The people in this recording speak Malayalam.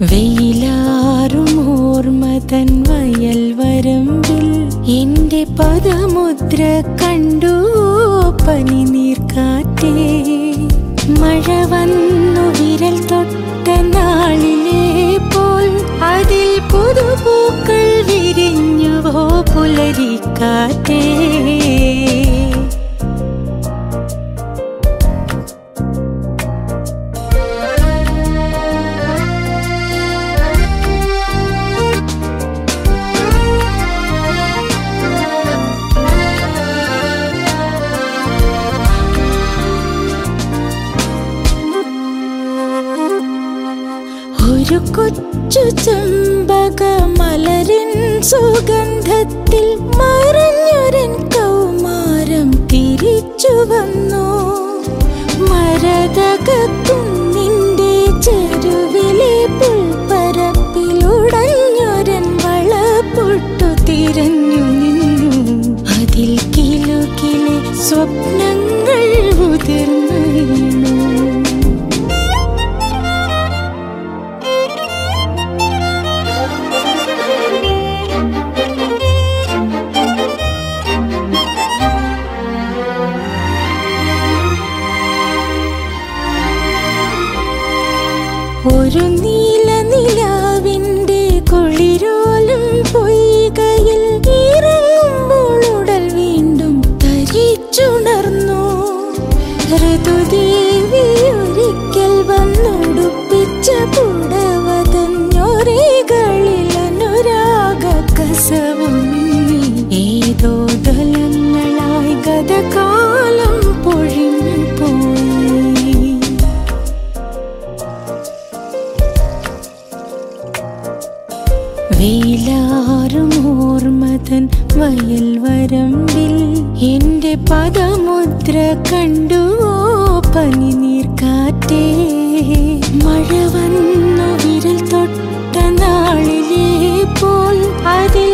വെയിലാറും ഓർമ്മതൻ വയൽ വരമ്പിൽ എന്റെ പദമുദ്ര കണ്ടു പനി നീർക്കാറ്റേ മഴ വന്നു വിരൽ തൊട്ട നാളിലെ പോൽ അതിൽ പുതുപൂക്കൾ വിരിഞ്ഞുവോ പുലരിക്കാറ്റേ. കൊച്ചു ചെമ്പക മലരിൻ സുഗന്ധത്തിൽ മറഞ്ഞൊരൻ കൗമാരം തിരിച്ചു വന്നു. മരതകത്തുന്നിന്റെ ചെരുവിലെ പുൽപ്പരപ്പിലുടഞ്ഞൊരൻ വളപ്പൊട്ടു തിരഞ്ഞു നിന്നു. അതിൽ കിലുകിലെ സ്വപ്നങ്ങൾ ഉതിർന്നു ഒരു നീല നിലാവിന്റെ കൊളിരോലും പൊയ്കയിൽ ഇറങ്ങുമ്പോൾ ഉടൽ വീണ്ടും തരിച്ചുണർന്നു. ഋതുദേവി ഒരിക്കൽ വന്നുടുപ്പിച്ച പുടവ വെയിലാറും ഓർമ്മതൻ വയൽ വരമ്പിൽ എന്റെ പദമുദ്ര കണ്ടു പനി നീർക്കാറ്റേ മഴ വന്നു വിരൽ തൊട്ട നാളിലേ പോൽ അതിൽ